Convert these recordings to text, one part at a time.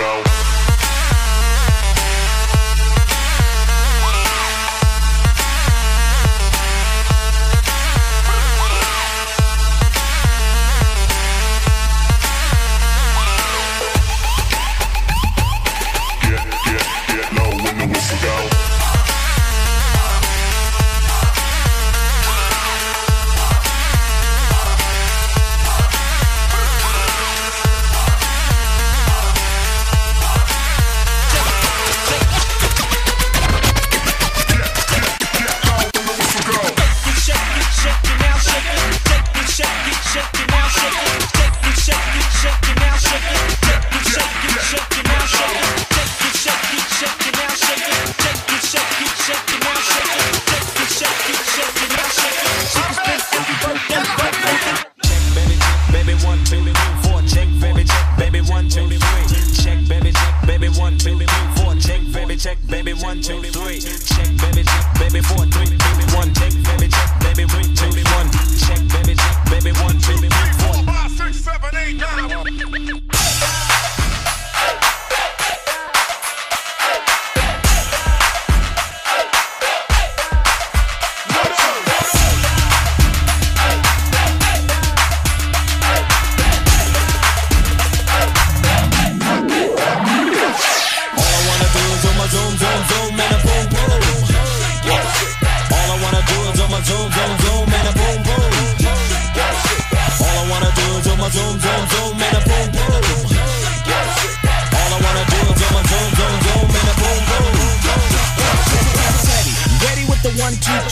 go. check, baby, one, two, three.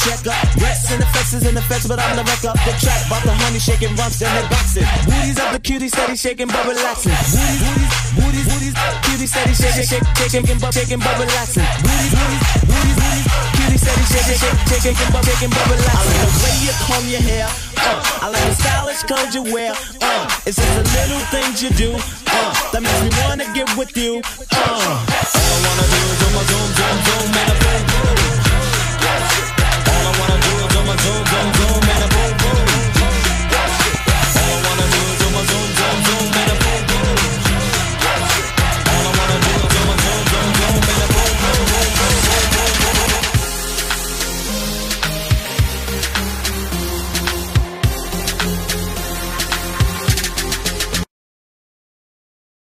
Check up, Rats in the faces in the fence, but I'm the wreck up the track. Bought the honey shaking rumps in the boxes. Booties up the cutie, steady shaking but relaxing. Booties, booties, booties, booties, cutie steady shaking, shaking, shaking, but shaking but relaxing. Booties, booties, booties, booties, cutie steady shaking, shaking, shaking, but shaking but relaxing. I like the way you comb your hair. Uh, I like the stylish clothes you wear. Uh, it's just the little things you do. Uh, that makes me wanna get with you. Uh, all I wanna do is do my zoom, zoom, zoom. Man.